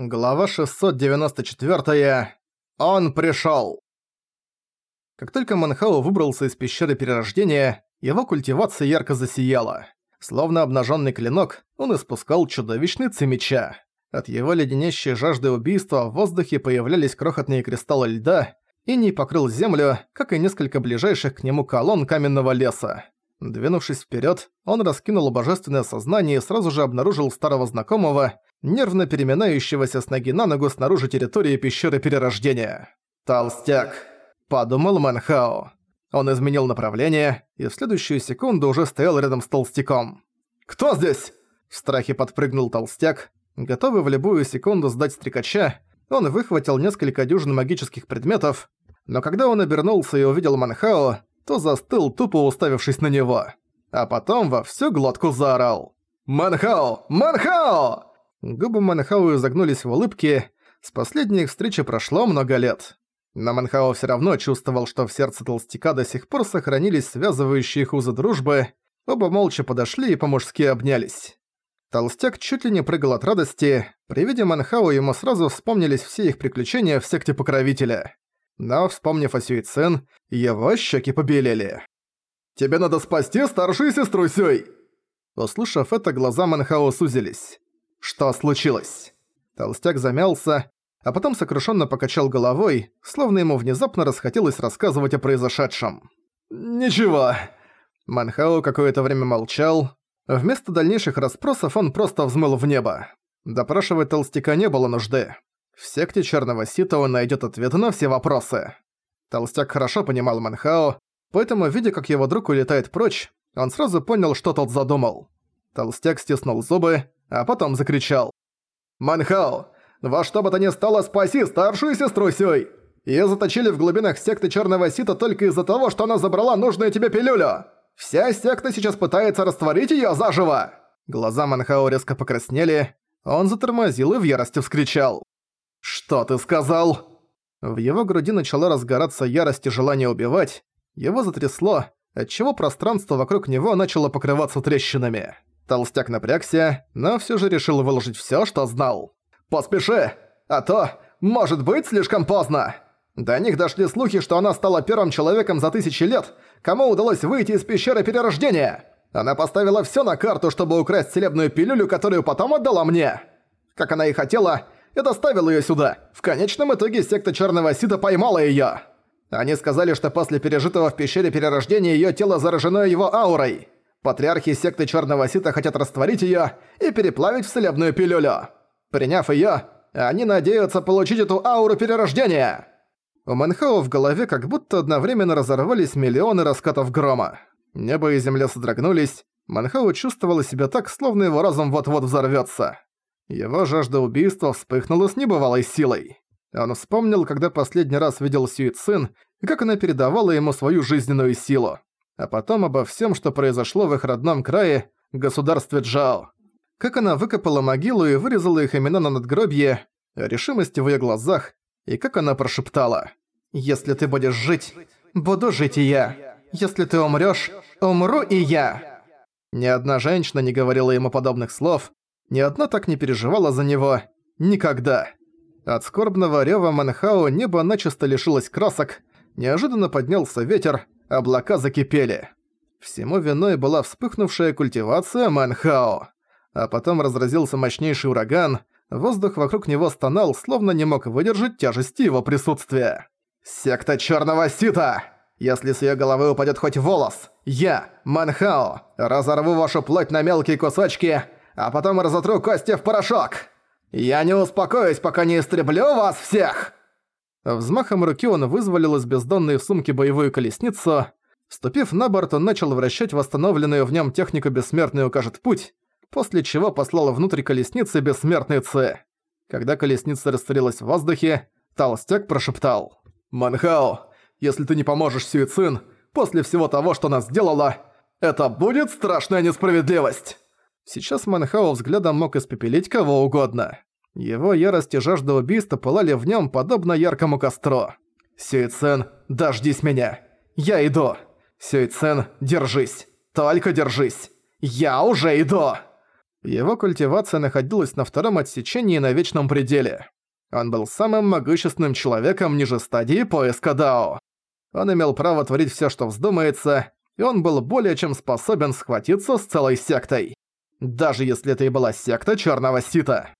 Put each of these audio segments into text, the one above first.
Глава 694. Он пришёл. Как только Манхау выбрался из пещеры перерождения, его культивация ярко засияла. Словно обнажённый клинок, он испускал чудовищный цемеча. От его леденящей жажды убийства в воздухе появлялись крохотные кристаллы льда, и не покрыл землю, как и несколько ближайших к нему колонн каменного леса. Двинувшись вперёд, он раскинул божественное сознание и сразу же обнаружил старого знакомого, нервно переминающегося с ноги на ногу снаружи территории пещеры перерождения. «Толстяк», — подумал Манхао. Он изменил направление и в следующую секунду уже стоял рядом с толстяком. «Кто здесь?» В страхе подпрыгнул толстяк. Готовый в любую секунду сдать стрекача, он выхватил несколько дюжин магических предметов, но когда он обернулся и увидел Манхао, то застыл, тупо уставившись на него. А потом во всю глотку заорал. «Манхао! Манхао!» Губы Манхау изогнулись в улыбке. С последней встречи прошло много лет. Но Манхао всё равно чувствовал, что в сердце толстяка до сих пор сохранились связывающие их узы дружбы. Оба молча подошли и по-мужски обнялись. Толстяк чуть ли не прыгал от радости. При виде Манхао ему сразу вспомнились все их приключения в секте Покровителя. Но, вспомнив о Сюйцен, его щеки побелели. «Тебе надо спасти старшую сестру Сюй!» Услышав это, глаза Манхао сузились. Что случилось? Толстяк замялся, а потом сокрушенно покачал головой, словно ему внезапно расхотелось рассказывать о произошедшем. «Ничего». Манхао какое-то время молчал. Вместо дальнейших расспросов он просто взмыл в небо. Допрашивать толстяка не было нужды. В секте Черного Сита он найдет ответы на все вопросы. Толстяк хорошо понимал Манхао, поэтому, видя, как его друг улетает прочь, он сразу понял, что тот задумал. Толстяк стиснул зубы, а потом закричал. «Манхао, во что бы то ни стало, спаси старшую сестру Сюй! Её заточили в глубинах секты Черного Сита только из-за того, что она забрала нужную тебе пилюлю! Вся секта сейчас пытается растворить её заживо!» Глаза Манхао резко покраснели, он затормозил и в ярости вскричал. «Что ты сказал?» В его груди начала разгораться ярость и желание убивать, его затрясло, отчего пространство вокруг него начало покрываться трещинами. Толстяк напрягся, но все же решил выложить все, что знал. «Поспеши! А то, может быть, слишком поздно!» До них дошли слухи, что она стала первым человеком за тысячи лет, кому удалось выйти из пещеры перерождения. Она поставила все на карту, чтобы украсть целебную пилюлю, которую потом отдала мне. Как она и хотела, я доставил ее сюда. В конечном итоге секта Черного Сита поймала ее. Они сказали, что после пережитого в пещере перерождения ее тело заражено его аурой. Патриархи секты Черного Сита хотят растворить ее и переплавить в целебную пилюлю. Приняв ее, они надеются получить эту ауру перерождения. У Манхао в голове как будто одновременно разорвались миллионы раскатов грома. Небо и земля содрогнулись. Манхао чувствовал себя так, словно его разум вот-вот взорвется. Его жажда убийства вспыхнула с небывалой силой. Он вспомнил, когда последний раз видел Сюи Цин, и как она передавала ему свою жизненную силу а потом обо всем, что произошло в их родном крае, государстве Джао. Как она выкопала могилу и вырезала их имена на надгробье, решимость в её глазах, и как она прошептала «Если ты будешь жить, буду жить и я. Если ты умрёшь, умру и я». Ни одна женщина не говорила ему подобных слов, ни одна так не переживала за него. Никогда. От скорбного рёва Манхао небо начисто лишилось красок, неожиданно поднялся ветер, облака закипели. Всему виной была вспыхнувшая культивация Манхао. А потом разразился мощнейший ураган, воздух вокруг него стонал, словно не мог выдержать тяжести его присутствия. «Секта Чёрного Сита! Если с её головы упадет хоть волос, я, Манхао, разорву вашу плоть на мелкие кусочки, а потом разотру кости в порошок! Я не успокоюсь, пока не истреблю вас всех!» Взмахом руки он вызволил из бездонной сумки боевую колесницу. Ступив на борт, он начал вращать восстановленную в нем технику «Бессмертный укажет путь», после чего послал внутрь колесницы бессмертный Ц. Когда колесница растворилась в воздухе, Толстяк прошептал. «Манхао, если ты не поможешь Сюицин, после всего того, что она сделала, это будет страшная несправедливость!» Сейчас Манхао взглядом мог испепелить кого угодно. Его ярость и жажда убийства пылали в нем подобно яркому костру. «Сюйцен, дождись меня! Я иду! Сюйцен, держись! Только держись! Я уже иду!» Его культивация находилась на втором отсечении на Вечном Пределе. Он был самым могущественным человеком ниже стадии поиска Дао. Он имел право творить всё, что вздумается, и он был более чем способен схватиться с целой сектой. Даже если это и была секта Чёрного Сита.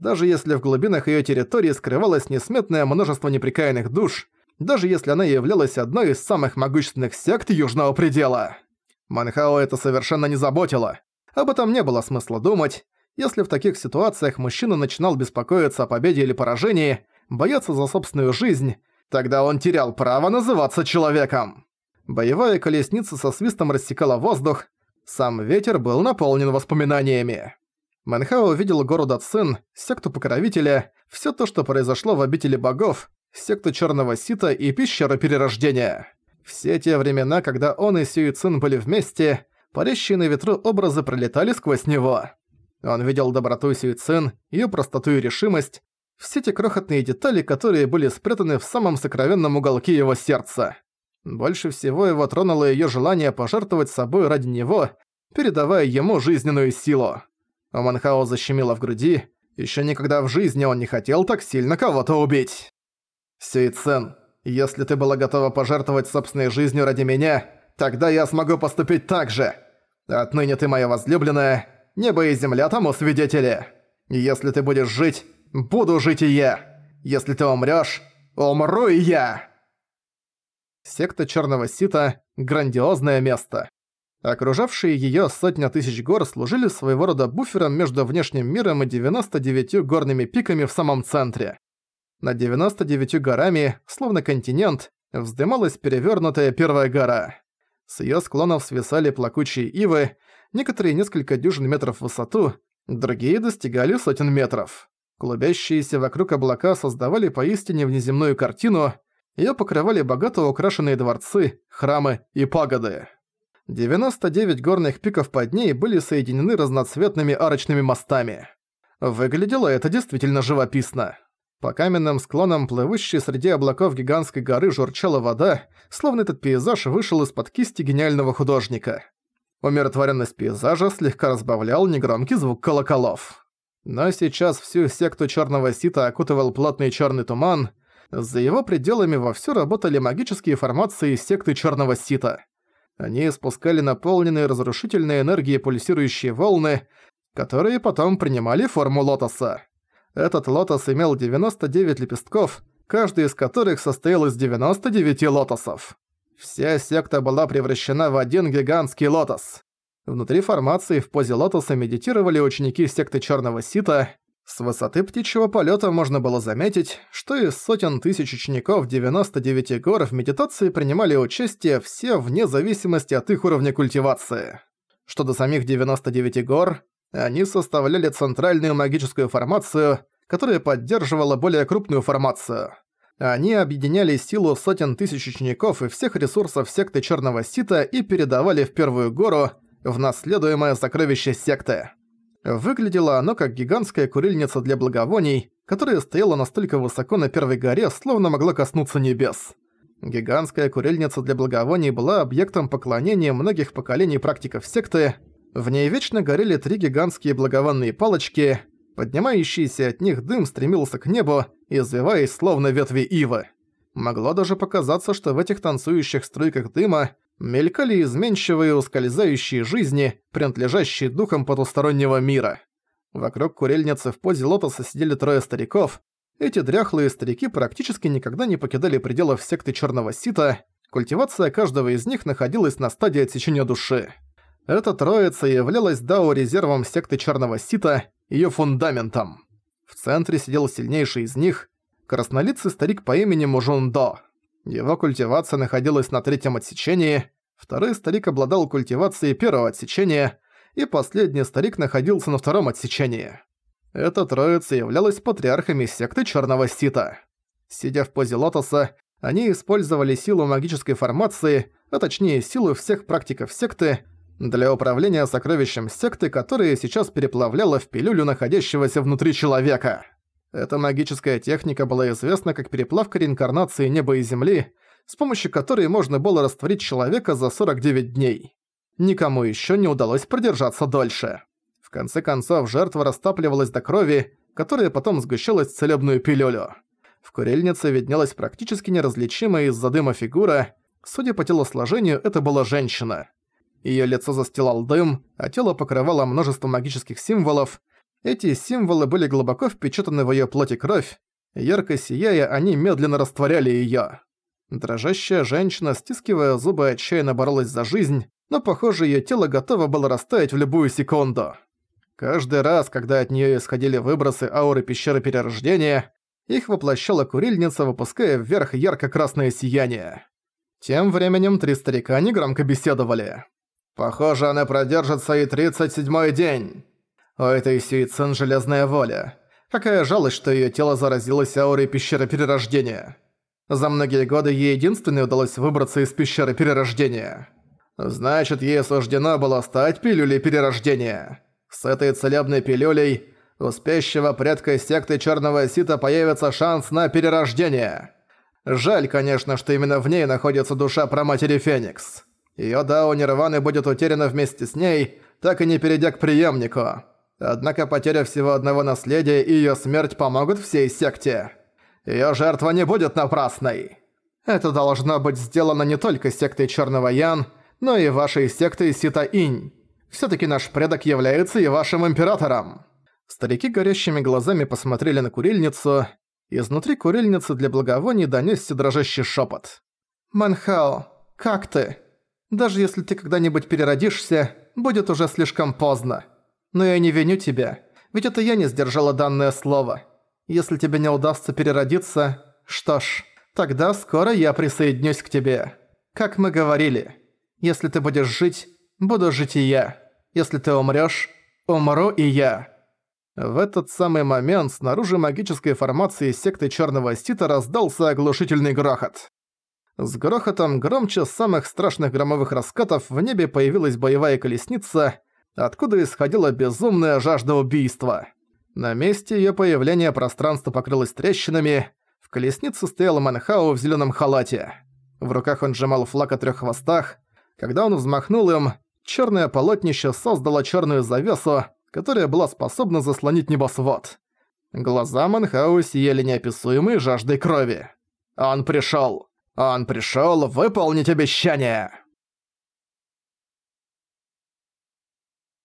Даже если в глубинах её территории скрывалось несметное множество неприкаянных душ, даже если она являлась одной из самых могущественных сект Южного Предела. Манхао это совершенно не заботило. Об этом не было смысла думать. Если в таких ситуациях мужчина начинал беспокоиться о победе или поражении, бояться за собственную жизнь, тогда он терял право называться человеком. Боевая колесница со свистом рассекала воздух, сам ветер был наполнен воспоминаниями. Мэнхао увидел гору Дацин, секту Покровителя, все то, что произошло в обители богов, секту Черного Сита и пещеру Перерождения. Все те времена, когда он и Сюи Цин были вместе, парящие на ветру образы пролетали сквозь него. Он видел доброту Сюи Цин, её простоту и решимость, все те крохотные детали, которые были спрятаны в самом сокровенном уголке его сердца. Больше всего его тронуло её желание пожертвовать собой ради него, передавая ему жизненную силу. У Манхао защемило в груди, ещё никогда в жизни он не хотел так сильно кого-то убить. Сюицен, если ты была готова пожертвовать собственной жизнью ради меня, тогда я смогу поступить так же. Отныне ты моя возлюбленная, небо и земля тому свидетели. Если ты будешь жить, буду жить и я. Если ты умрёшь, умру и я. Секта Черного Сита – грандиозное место. Окружавшие её сотня тысяч гор служили своего рода буфером между внешним миром и 99 горными пиками в самом центре. Над 99 горами, словно континент, вздымалась перевернутая первая гора. С её склонов свисали плакучие ивы, некоторые несколько дюжин метров в высоту, другие достигали сотен метров. Клубящиеся вокруг облака создавали поистине внеземную картину – Её покрывали богато украшенные дворцы, храмы и пагоды. 99 горных пиков под ней были соединены разноцветными арочными мостами. Выглядело это действительно живописно. По каменным склонам, плывущей среди облаков гигантской горы, журчала вода, словно этот пейзаж вышел из-под кисти гениального художника. Умиротворенность пейзажа слегка разбавлял негромкий звук колоколов. Но сейчас всю секту Черного Сита окутывал плотный черный туман, за его пределами вовсю работали магические формации секты Черного Сита. Они испускали наполненные разрушительной энергией пульсирующие волны, которые потом принимали форму лотоса. Этот лотос имел 99 лепестков, каждый из которых состоял из 99 лотосов. Вся секта была превращена в один гигантский лотос. Внутри формации в позе лотоса медитировали ученики секты Черного Сита, с высоты птичьего полета можно было заметить, что из сотен тысяч учеников 99 гор в медитации принимали участие все вне зависимости от их уровня культивации. Что до самих 99 гор, они составляли центральную магическую формацию, которая поддерживала более крупную формацию. Они объединяли силу сотен тысяч учеников и всех ресурсов секты Черного Сита и передавали в Первую Гору в наследуемое сокровище секты. Выглядело оно как гигантская курильница для благовоний, которая стояла настолько высоко на первой горе, словно могла коснуться небес. Гигантская курильница для благовоний была объектом поклонения многих поколений практиков секты. В ней вечно горели три гигантские благовонные палочки, поднимающийся от них дым стремился к небу, извиваясь словно ветви ивы. Могло даже показаться, что в этих танцующих струйках дыма мелькали изменчивые ускользающие жизни, принадлежащие духам потустороннего мира. Вокруг курильницы в позе лотоса сидели трое стариков. Эти дряхлые старики практически никогда не покидали пределов секты Черного Сита, культивация каждого из них находилась на стадии отсечения души. Эта троица являлась дао-резервом секты Черного Сита, ее фундаментом. В центре сидел сильнейший из них, краснолицый старик по имени Мужундо. Его культивация находилась на третьем отсечении, второй старик обладал культивацией первого отсечения, и последний старик находился на втором отсечении. Эта троица являлась патриархами секты Черного Сита. Сидя в позе лотоса, они использовали силу магической формации, а точнее силу всех практиков секты, для управления сокровищем секты, которое сейчас переплавляло в пилюлю находящегося внутри человека. Эта магическая техника была известна как переплавка реинкарнации неба и земли, с помощью которой можно было растворить человека за 49 дней. Никому еще не удалось продержаться дольше. В конце концов, жертва растапливалась до крови, которая потом сгущалась в целебную пилюлю. В курильнице виднелась практически неразличимая из-за дыма фигура. Судя по телосложению, это была женщина. Её лицо застилал дым, а тело покрывало множество магических символов. Эти символы были глубоко впечатаны в её плоть и кровь. Ярко сияя, они медленно растворяли её. Дрожащая женщина, стискивая зубы, отчаянно боролась за жизнь, но, похоже, её тело готово было растаять в любую секунду. Каждый раз, когда от неё исходили выбросы ауры пещеры перерождения, их воплощала курильница, выпуская вверх ярко-красное сияние. Тем временем три старика негромко беседовали. «Похоже, она продержится и 37-й день. У этой Сюицин железная воля. Какая жалость, что её тело заразилось аурой пещеры перерождения. За многие годы ей единственной удалось выбраться из пещеры перерождения. Значит, ей суждено было стать пилюлей перерождения. С этой целебной пилюлей у спящего предка секты Черного Сита появится шанс на перерождение. Жаль, конечно, что именно в ней находится душа праматери Феникс. Её Дао Нирваны будет утеряна вместе с ней, так и не перейдя к преемнику. Однако потеря всего одного наследия и её смерть помогут всей секте. Её жертва не будет напрасной. Это должно быть сделано не только сектой Черного Ян, но и вашей сектой Сита Инь. Всё-таки наш предок является и вашим императором. Старики горящими глазами посмотрели на курильницу. Изнутри курильницы для благовоний донёсся дрожащий шёпот. «Манхао, как ты? Даже если ты когда-нибудь переродишься, будет уже слишком поздно. Но я не виню тебя, ведь это я не сдержала данное слово. Если тебе не удастся переродиться, что ж, тогда скоро я присоединюсь к тебе. Как мы говорили, если ты будешь жить, буду жить и я. Если ты умрёшь, умру и я». В этот самый момент снаружи магической формации секты Черного Сита раздался оглушительный грохот. С грохотом громче самых страшных громовых раскатов в небе появилась боевая колесница, откуда исходила безумная жажда убийства. На месте её появления пространство покрылось трещинами, в колеснице стоял Манхау в зелёном халате. В руках он сжимал флаг о трёх хвостах. Когда он взмахнул им, чёрное полотнище создало чёрную завесу, которая была способна заслонить небосвод. Глаза Манхау сияли неописуемой жаждой крови. «Он пришёл! Он пришёл выполнить обещание!»